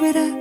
without